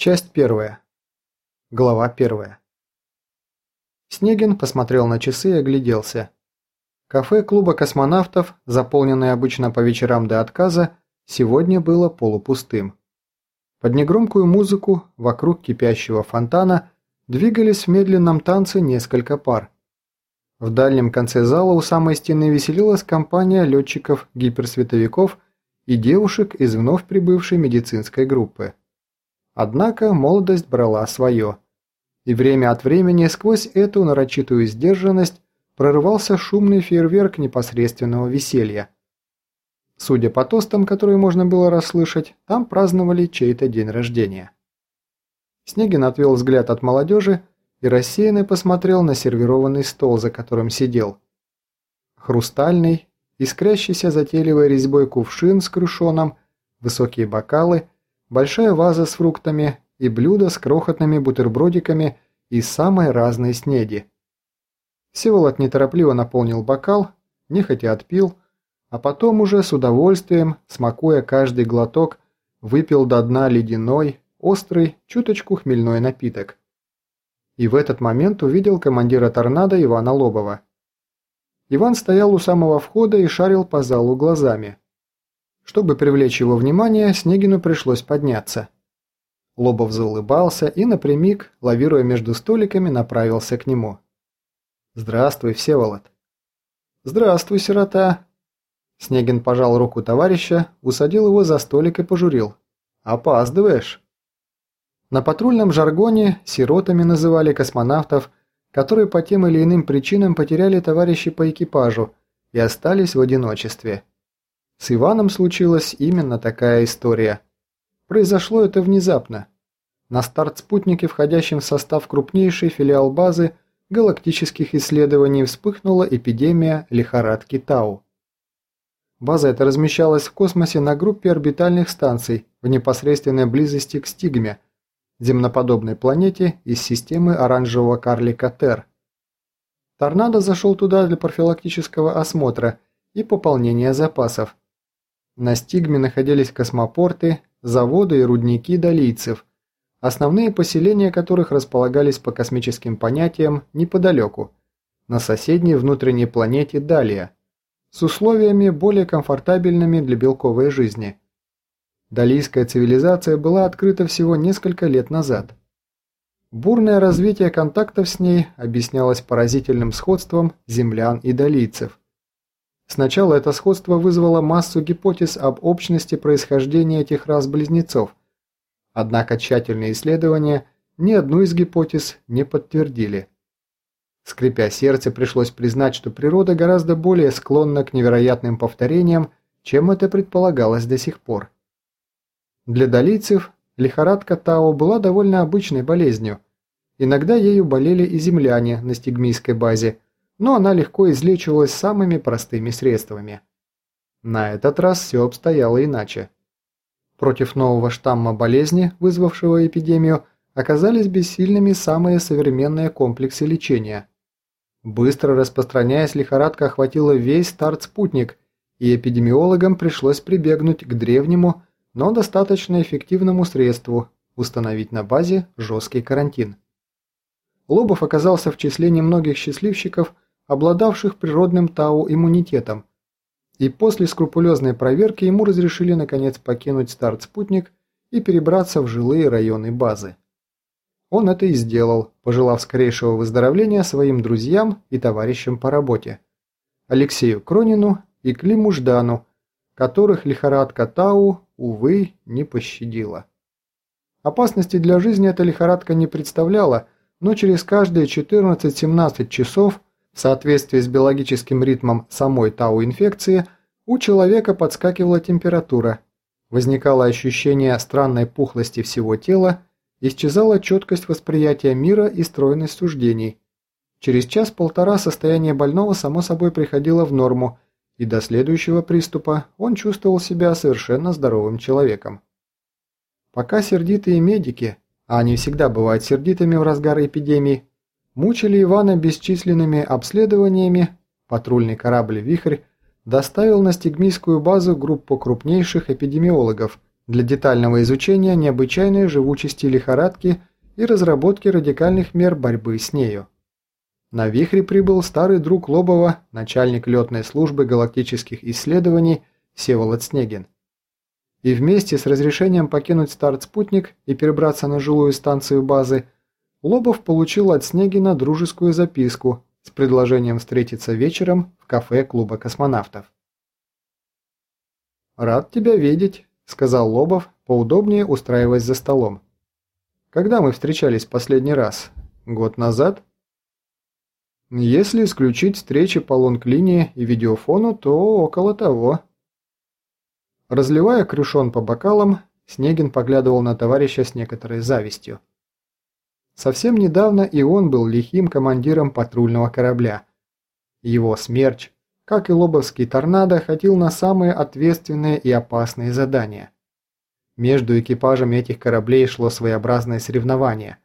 Часть первая. Глава первая. Снегин посмотрел на часы и огляделся. Кафе клуба космонавтов, заполненное обычно по вечерам до отказа, сегодня было полупустым. Под негромкую музыку вокруг кипящего фонтана двигались в медленном танце несколько пар. В дальнем конце зала у самой стены веселилась компания летчиков-гиперсветовиков и девушек из вновь прибывшей медицинской группы. Однако молодость брала свое, и время от времени сквозь эту нарочитую сдержанность прорывался шумный фейерверк непосредственного веселья. Судя по тостам, которые можно было расслышать, там праздновали чей-то день рождения. Снегин отвел взгляд от молодежи и рассеянно посмотрел на сервированный стол, за которым сидел. Хрустальный, искрящийся затейливой резьбой кувшин с крышоном, высокие бокалы, большая ваза с фруктами и блюдо с крохотными бутербродиками из самой разной снеди. Всеволод неторопливо наполнил бокал, нехотя отпил, а потом уже с удовольствием, смакуя каждый глоток, выпил до дна ледяной, острый, чуточку хмельной напиток и в этот момент увидел командира торнадо Ивана Лобова. Иван стоял у самого входа и шарил по залу глазами. Чтобы привлечь его внимание, Снегину пришлось подняться. Лобов заулыбался и напрямик, лавируя между столиками, направился к нему. «Здравствуй, Всеволод». «Здравствуй, сирота». Снегин пожал руку товарища, усадил его за столик и пожурил. «Опаздываешь». На патрульном жаргоне сиротами называли космонавтов, которые по тем или иным причинам потеряли товарищей по экипажу и остались в одиночестве. С Иваном случилась именно такая история. Произошло это внезапно. На старт спутники, входящем в состав крупнейшей филиал базы галактических исследований, вспыхнула эпидемия лихорадки Тау. База эта размещалась в космосе на группе орбитальных станций в непосредственной близости к Стигме – земноподобной планете из системы оранжевого карлика Тер. Торнадо зашел туда для профилактического осмотра и пополнения запасов. На Стигме находились космопорты, заводы и рудники долийцев, основные поселения которых располагались по космическим понятиям неподалеку, на соседней внутренней планете Далия, с условиями более комфортабельными для белковой жизни – Далийская цивилизация была открыта всего несколько лет назад. Бурное развитие контактов с ней объяснялось поразительным сходством землян и далийцев. Сначала это сходство вызвало массу гипотез об общности происхождения этих рас-близнецов, однако тщательные исследования ни одну из гипотез не подтвердили. Скрипя сердце, пришлось признать, что природа гораздо более склонна к невероятным повторениям, чем это предполагалось до сих пор. Для долийцев лихорадка Тао была довольно обычной болезнью. Иногда ею болели и земляне на стигмийской базе, но она легко излечивалась самыми простыми средствами. На этот раз все обстояло иначе. Против нового штамма болезни, вызвавшего эпидемию, оказались бессильными самые современные комплексы лечения. Быстро распространяясь, лихорадка охватила весь старт-спутник, и эпидемиологам пришлось прибегнуть к древнему, но достаточно эффективному средству – установить на базе жесткий карантин. Лобов оказался в числе немногих счастливчиков, обладавших природным ТАУ-иммунитетом, и после скрупулезной проверки ему разрешили наконец покинуть старт-спутник и перебраться в жилые районы базы. Он это и сделал, пожелав скорейшего выздоровления своим друзьям и товарищам по работе – Алексею Кронину и Климу Ждану, которых лихорадка Тау увы, не пощадила. Опасности для жизни эта лихорадка не представляла, но через каждые 14-17 часов, в соответствии с биологическим ритмом самой тау-инфекции, у человека подскакивала температура, возникало ощущение странной пухлости всего тела, исчезала четкость восприятия мира и стройность суждений. Через час-полтора состояние больного само собой приходило в норму, и до следующего приступа он чувствовал себя совершенно здоровым человеком. Пока сердитые медики, а они всегда бывают сердитыми в разгар эпидемии, мучили Ивана бесчисленными обследованиями, патрульный корабль «Вихрь» доставил на стигмийскую базу группу крупнейших эпидемиологов для детального изучения необычайной живучести лихорадки и разработки радикальных мер борьбы с нею. На Вихре прибыл старый друг Лобова, начальник летной службы галактических исследований Всеволод Снегин. И вместе с разрешением покинуть старт-спутник и перебраться на жилую станцию базы, Лобов получил от Снегина дружескую записку с предложением встретиться вечером в кафе клуба космонавтов. «Рад тебя видеть», – сказал Лобов, поудобнее устраиваясь за столом. «Когда мы встречались последний раз? Год назад?» Если исключить встречи по лонг-линии и видеофону, то около того. Разливая крюшон по бокалам, Снегин поглядывал на товарища с некоторой завистью. Совсем недавно и он был лихим командиром патрульного корабля. Его «Смерч», как и Лобовский «Торнадо», ходил на самые ответственные и опасные задания. Между экипажами этих кораблей шло своеобразное соревнование.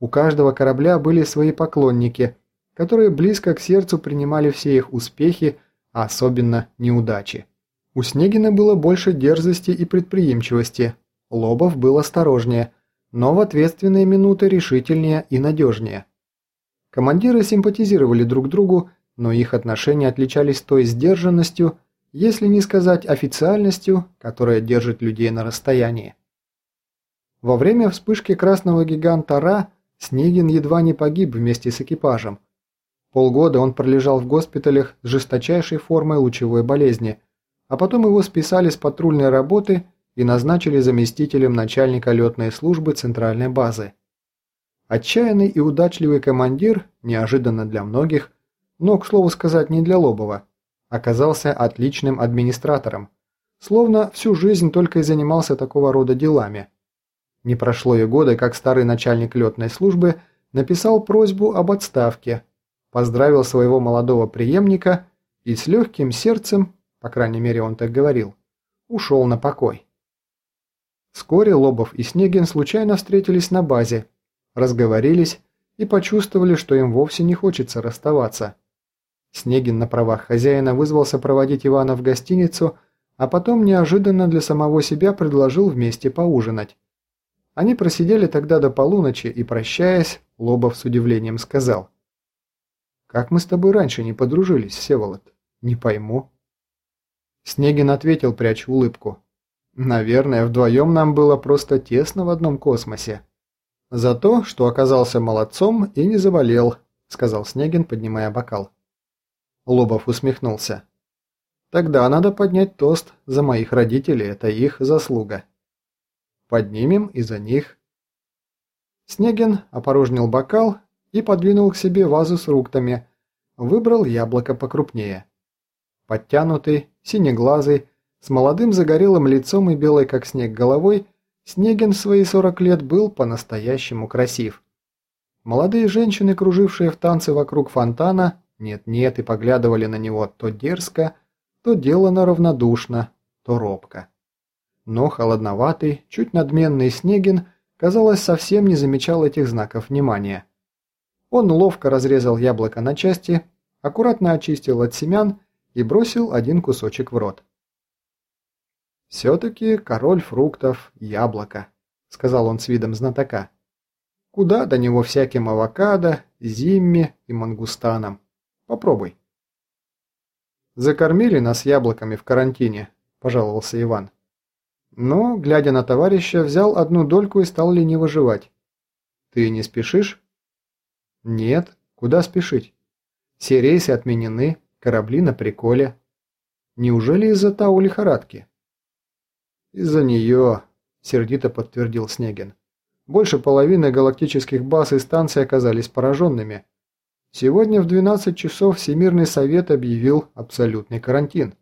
У каждого корабля были свои поклонники – которые близко к сердцу принимали все их успехи, а особенно неудачи. У Снегина было больше дерзости и предприимчивости, Лобов был осторожнее, но в ответственные минуты решительнее и надежнее. Командиры симпатизировали друг другу, но их отношения отличались той сдержанностью, если не сказать официальностью, которая держит людей на расстоянии. Во время вспышки красного гиганта Ра Снегин едва не погиб вместе с экипажем, Полгода он пролежал в госпиталях с жесточайшей формой лучевой болезни, а потом его списали с патрульной работы и назначили заместителем начальника летной службы центральной базы. Отчаянный и удачливый командир, неожиданно для многих, но, к слову сказать, не для Лобова, оказался отличным администратором, словно всю жизнь только и занимался такого рода делами. Не прошло и года, как старый начальник летной службы написал просьбу об отставке – поздравил своего молодого преемника и с легким сердцем, по крайней мере он так говорил, ушел на покой. Вскоре Лобов и Снегин случайно встретились на базе, разговорились и почувствовали, что им вовсе не хочется расставаться. Снегин на правах хозяина вызвался проводить Ивана в гостиницу, а потом неожиданно для самого себя предложил вместе поужинать. Они просидели тогда до полуночи и, прощаясь, Лобов с удивлением сказал – как мы с тобой раньше не подружились, Всеволод? Не пойму». Снегин ответил, пряча улыбку. «Наверное, вдвоем нам было просто тесно в одном космосе. За то, что оказался молодцом и не заболел», — сказал Снегин, поднимая бокал. Лобов усмехнулся. «Тогда надо поднять тост за моих родителей, это их заслуга. Поднимем и за них». Снегин опорожнил бокал и подвинул к себе вазу с фруктами. Выбрал яблоко покрупнее. Подтянутый, синеглазый, с молодым загорелым лицом и белой как снег головой, Снегин в свои 40 лет был по-настоящему красив. Молодые женщины, кружившие в танце вокруг фонтана, нет-нет и поглядывали на него то дерзко, то делано равнодушно, то робко. Но холодноватый, чуть надменный Снегин, казалось, совсем не замечал этих знаков внимания. Он ловко разрезал яблоко на части, аккуратно очистил от семян и бросил один кусочек в рот. «Все-таки король фруктов – яблоко», – сказал он с видом знатока. «Куда до него всяким авокадо, зимме и мангустанам? Попробуй». «Закормили нас яблоками в карантине», – пожаловался Иван. Но, глядя на товарища, взял одну дольку и стал лениво жевать. «Ты не спешишь?» Нет, куда спешить? Все рейсы отменены, корабли на приколе. Неужели из-за Тау лихорадки? Из-за нее, сердито подтвердил Снегин. Больше половины галактических баз и станций оказались пораженными. Сегодня в 12 часов Всемирный Совет объявил абсолютный карантин.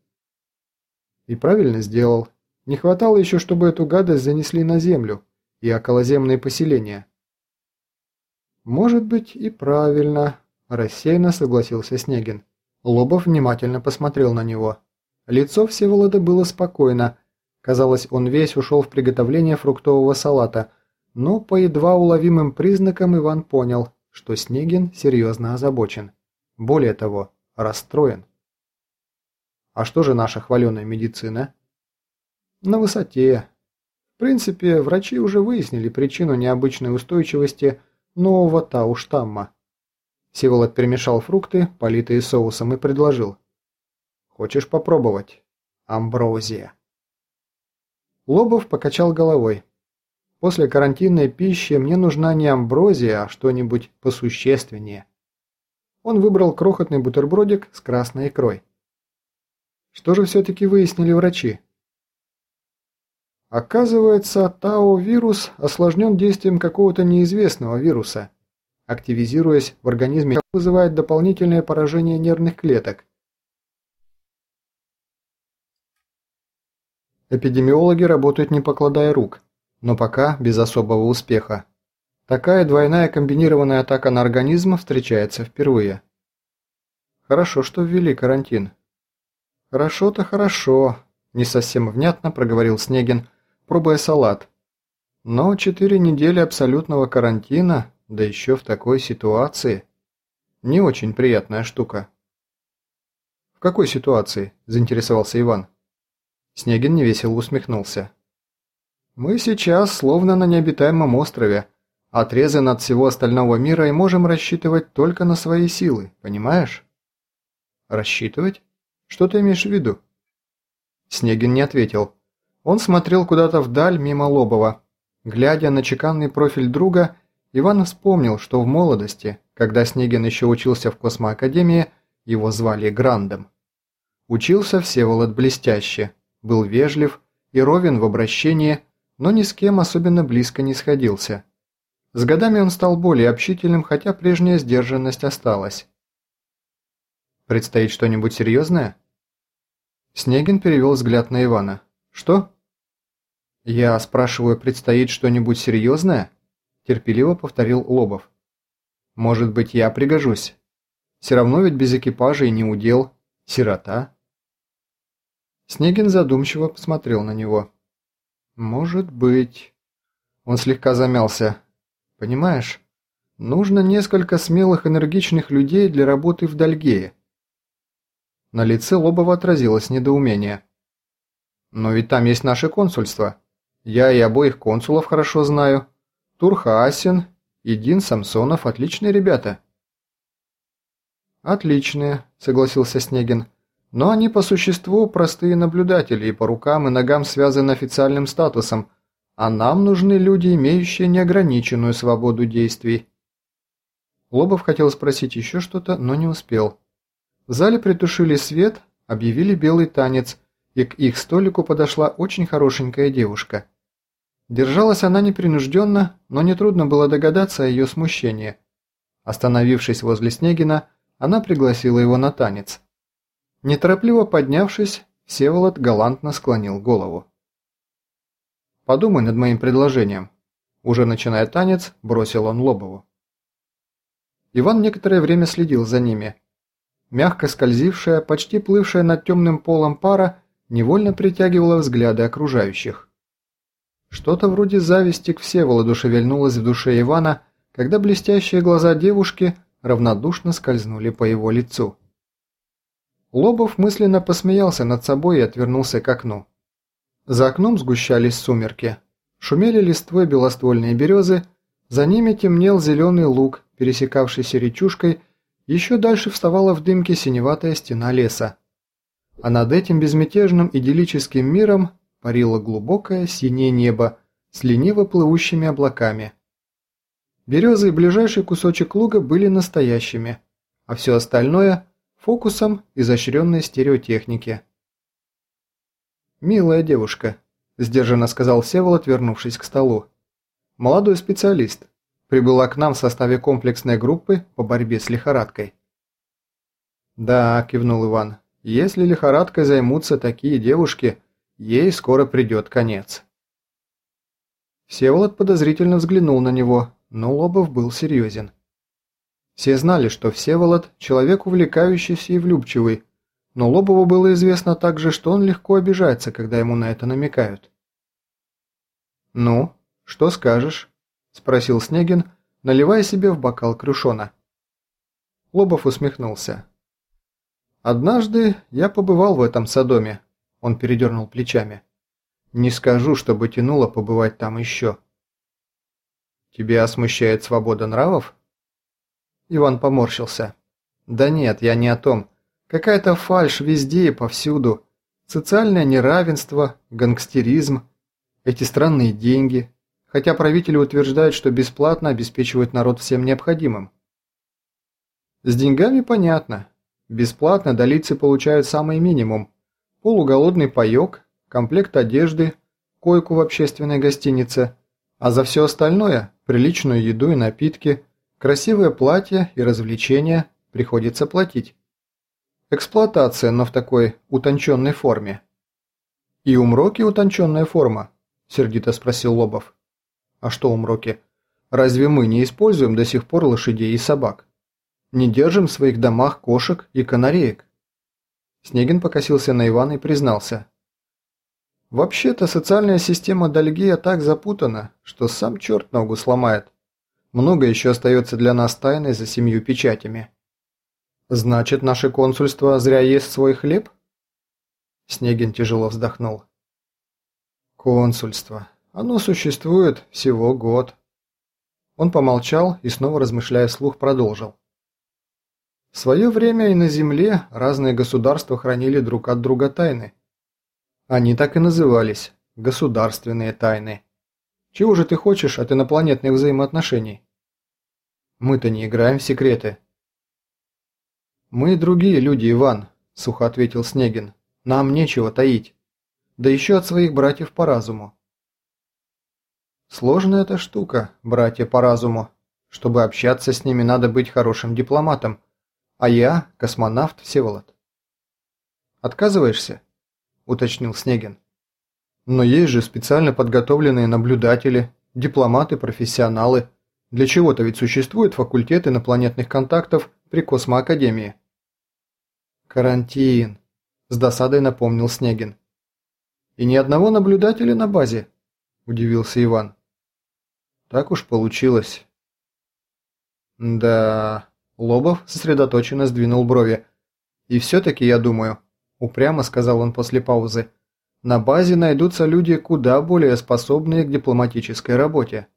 И правильно сделал. Не хватало еще, чтобы эту гадость занесли на Землю и околоземные поселения. «Может быть и правильно», – рассеянно согласился Снегин. Лобов внимательно посмотрел на него. Лицо Всеволода было спокойно. Казалось, он весь ушел в приготовление фруктового салата, но по едва уловимым признакам Иван понял, что Снегин серьезно озабочен. Более того, расстроен. «А что же наша хваленая медицина?» «На высоте. В принципе, врачи уже выяснили причину необычной устойчивости нового тау-штамма. Всеволод перемешал фрукты, политые соусом, и предложил. «Хочешь попробовать? Амброзия». Лобов покачал головой. «После карантинной пищи мне нужна не амброзия, а что-нибудь посущественнее». Он выбрал крохотный бутербродик с красной икрой. Что же все-таки выяснили врачи? Оказывается, тау-вирус осложнен действием какого-то неизвестного вируса. Активизируясь в организме, вызывает дополнительное поражение нервных клеток. Эпидемиологи работают не покладая рук, но пока без особого успеха. Такая двойная комбинированная атака на организм встречается впервые. Хорошо, что ввели карантин. Хорошо-то хорошо, не совсем внятно проговорил Снегин, пробуя салат. Но четыре недели абсолютного карантина, да еще в такой ситуации, не очень приятная штука. В какой ситуации? заинтересовался Иван. Снегин невесело усмехнулся. Мы сейчас словно на необитаемом острове, отрезаны от всего остального мира и можем рассчитывать только на свои силы, понимаешь? Рассчитывать? Что ты имеешь в виду? Снегин не ответил. Он смотрел куда-то вдаль мимо Лобова. Глядя на чеканный профиль друга, Иван вспомнил, что в молодости, когда Снегин еще учился в космоакадемии, его звали Грандом. Учился Всеволод блестяще, был вежлив и ровен в обращении, но ни с кем особенно близко не сходился. С годами он стал более общительным, хотя прежняя сдержанность осталась. «Предстоит что-нибудь серьезное?» Снегин перевел взгляд на Ивана. «Что?» «Я спрашиваю, предстоит что-нибудь серьезное?» Терпеливо повторил Лобов. «Может быть, я пригожусь? Все равно ведь без экипажа и не удел. Сирота». Снегин задумчиво посмотрел на него. «Может быть...» Он слегка замялся. «Понимаешь, нужно несколько смелых энергичных людей для работы в Дальгее». На лице Лобова отразилось недоумение. «Но ведь там есть наше консульство. Я и обоих консулов хорошо знаю. Турха Асин и Дин Самсонов – отличные ребята». «Отличные», – согласился Снегин. «Но они по существу простые наблюдатели и по рукам и ногам связаны официальным статусом, а нам нужны люди, имеющие неограниченную свободу действий». Лобов хотел спросить еще что-то, но не успел. В зале притушили свет, объявили белый танец, и к их столику подошла очень хорошенькая девушка. Держалась она непринужденно, но нетрудно было догадаться о ее смущении. Остановившись возле Снегина, она пригласила его на танец. Неторопливо поднявшись, Всеволод галантно склонил голову. «Подумай над моим предложением», – уже начиная танец, бросил он Лобову. Иван некоторое время следил за ними. Мягко скользившая, почти плывшая над темным полом пара невольно притягивала взгляды окружающих. Что-то вроде зависти к Всеволоду шевельнулось в душе Ивана, когда блестящие глаза девушки равнодушно скользнули по его лицу. Лобов мысленно посмеялся над собой и отвернулся к окну. За окном сгущались сумерки. Шумели листвой белоствольные березы, за ними темнел зеленый луг, пересекавшийся речушкой, еще дальше вставала в дымке синеватая стена леса. А над этим безмятежным идиллическим миром парило глубокое синее небо с лениво плывущими облаками. Березы и ближайший кусочек луга были настоящими, а все остальное – фокусом изощренной стереотехники. «Милая девушка», – сдержанно сказал Всеволод, вернувшись к столу. «Молодой специалист. Прибыла к нам в составе комплексной группы по борьбе с лихорадкой». «Да», – кивнул Иван, – «если лихорадкой займутся такие девушки, Ей скоро придет конец. Всеволод подозрительно взглянул на него, но Лобов был серьезен. Все знали, что Всеволод – человек увлекающийся и влюбчивый, но Лобову было известно также, что он легко обижается, когда ему на это намекают. «Ну, что скажешь?» – спросил Снегин, наливая себе в бокал крюшона. Лобов усмехнулся. «Однажды я побывал в этом садоме, он передернул плечами. Не скажу, чтобы тянуло побывать там еще. Тебя смущает свобода нравов? Иван поморщился. Да нет, я не о том. Какая-то фальшь везде и повсюду. Социальное неравенство, гангстеризм, эти странные деньги. Хотя правители утверждают, что бесплатно обеспечивают народ всем необходимым. С деньгами понятно. Бесплатно долицы получают самый минимум. Полуголодный паёк, комплект одежды, койку в общественной гостинице, а за все остальное – приличную еду и напитки, красивое платье и развлечения – приходится платить. Эксплуатация, но в такой утонченной форме. «И у Мроки утонченная форма?» – сердито спросил Лобов. «А что у Мроки? Разве мы не используем до сих пор лошадей и собак? Не держим в своих домах кошек и канареек?» Снегин покосился на Ивана и признался. «Вообще-то социальная система Дальгея так запутана, что сам черт ногу сломает. Много еще остается для нас тайной за семью печатями». «Значит, наше консульство зря ест свой хлеб?» Снегин тяжело вздохнул. «Консульство. Оно существует всего год». Он помолчал и, снова размышляя вслух, продолжил. В свое время и на Земле разные государства хранили друг от друга тайны. Они так и назывались – государственные тайны. Чего же ты хочешь от инопланетных взаимоотношений? Мы-то не играем в секреты. Мы другие люди, Иван, сухо ответил Снегин. Нам нечего таить. Да еще от своих братьев по разуму. Сложная эта штука, братья по разуму. Чтобы общаться с ними, надо быть хорошим дипломатом – а я – космонавт Всеволод. «Отказываешься?» – уточнил Снегин. «Но есть же специально подготовленные наблюдатели, дипломаты-профессионалы. Для чего-то ведь существует факультет инопланетных контактов при Космоакадемии». «Карантин», – с досадой напомнил Снегин. «И ни одного наблюдателя на базе», – удивился Иван. «Так уж получилось». «Да...» Лобов сосредоточенно сдвинул брови. «И все-таки, я думаю», – упрямо сказал он после паузы, – «на базе найдутся люди куда более способные к дипломатической работе».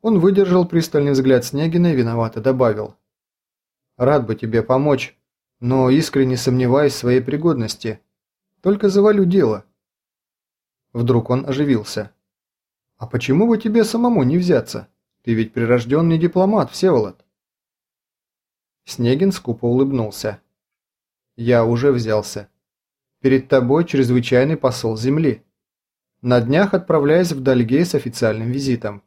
Он выдержал пристальный взгляд Снегина и виновато добавил. «Рад бы тебе помочь, но искренне сомневаюсь в своей пригодности. Только завалю дело». Вдруг он оживился. «А почему бы тебе самому не взяться? Ты ведь прирожденный дипломат, Всеволод». Снегин скупо улыбнулся. «Я уже взялся. Перед тобой чрезвычайный посол Земли. На днях отправляюсь в Дальгей с официальным визитом.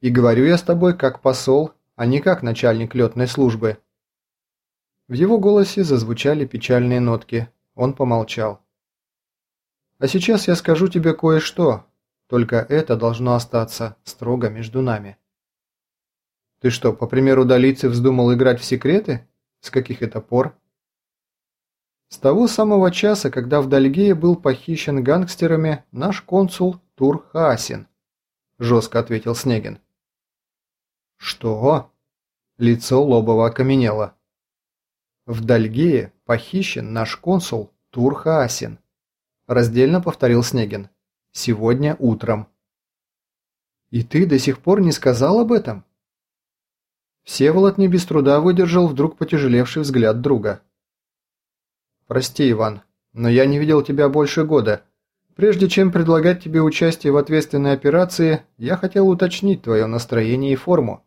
И говорю я с тобой как посол, а не как начальник летной службы». В его голосе зазвучали печальные нотки. Он помолчал. «А сейчас я скажу тебе кое-что, только это должно остаться строго между нами». Ты что, по примеру Долицы вздумал играть в секреты? С каких это пор? С того самого часа, когда в Дальгее был похищен гангстерами наш консул Тур Хасин, жестко ответил Снегин. Что? Лицо Лобова окаменело. В Дальгее похищен наш консул Тур Хасин, раздельно повторил Снегин. Сегодня утром. И ты до сих пор не сказал об этом? Всеволод не без труда выдержал вдруг потяжелевший взгляд друга. «Прости, Иван, но я не видел тебя больше года. Прежде чем предлагать тебе участие в ответственной операции, я хотел уточнить твое настроение и форму».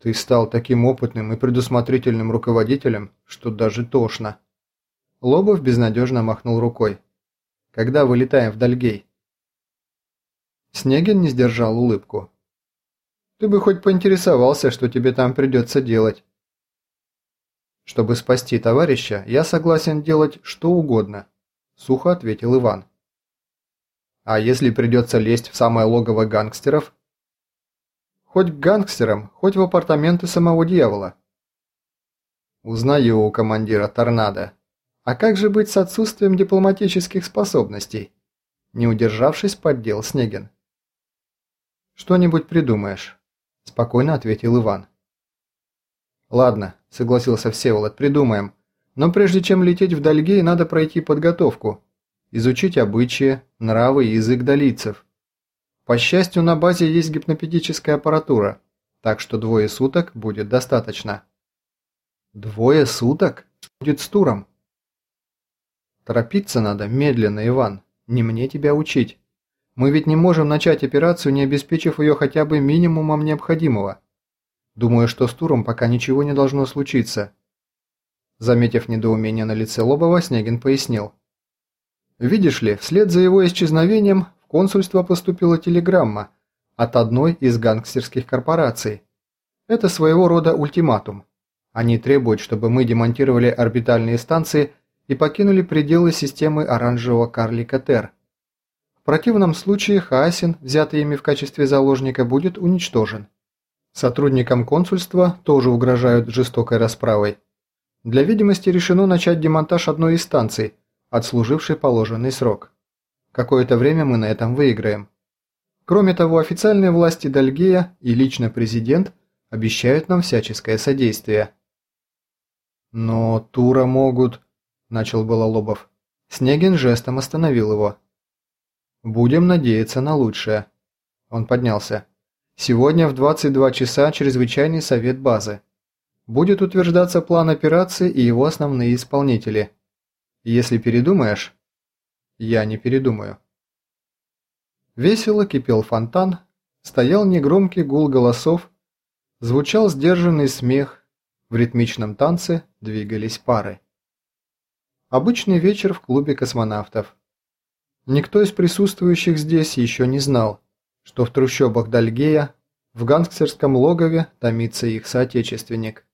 «Ты стал таким опытным и предусмотрительным руководителем, что даже тошно». Лобов безнадежно махнул рукой. «Когда вылетаем в Дальгей?» Снегин не сдержал улыбку. Ты бы хоть поинтересовался, что тебе там придется делать. Чтобы спасти товарища, я согласен делать что угодно, сухо ответил Иван. А если придется лезть в самое логово гангстеров? Хоть к гангстерам, хоть в апартаменты самого дьявола. Узнаю у командира торнадо. А как же быть с отсутствием дипломатических способностей? Не удержавшись, поддел Снегин. Что-нибудь придумаешь спокойно ответил Иван. «Ладно», – согласился Всеволод, – «придумаем. Но прежде чем лететь в Дальгей, надо пройти подготовку. изучить обычаи, нравы и язык долийцев. По счастью, на базе есть гипнопедическая аппаратура, так что двое суток будет достаточно. Двое суток? Будет с туром. Торопиться надо медленно, Иван. Не мне тебя учить. Мы ведь не можем начать операцию, не обеспечив ее хотя бы минимумом необходимого. Думаю, что с туром пока ничего не должно случиться. Заметив недоумение на лице Лобова, Снегин пояснил. Видишь ли, вслед за его исчезновением в консульство поступила телеграмма от одной из гангстерских корпораций. Это своего рода ультиматум. Они требуют, чтобы мы демонтировали орбитальные станции и покинули пределы системы оранжевого карлика Тер. В противном случае Хаасин, взятый ими в качестве заложника, будет уничтожен. Сотрудникам консульства тоже угрожают жестокой расправой. Для видимости решено начать демонтаж одной из станций, отслужившей положенный срок. Какое-то время мы на этом выиграем. Кроме того, официальные власти Дальгея и лично президент обещают нам всяческое содействие. «Но Тура могут...» – начал было Лобов. Снегин жестом остановил его. «Будем надеяться на лучшее». Он поднялся. «Сегодня в 22 часа чрезвычайный совет базы. Будет утверждаться план операции и его основные исполнители. Если передумаешь...» «Я не передумаю». Весело кипел фонтан, стоял негромкий гул голосов, звучал сдержанный смех, в ритмичном танце двигались пары. Обычный вечер в клубе космонавтов. Никто из присутствующих здесь еще не знал, что в трущобах Дальгея в гангстерском логове томится их соотечественник.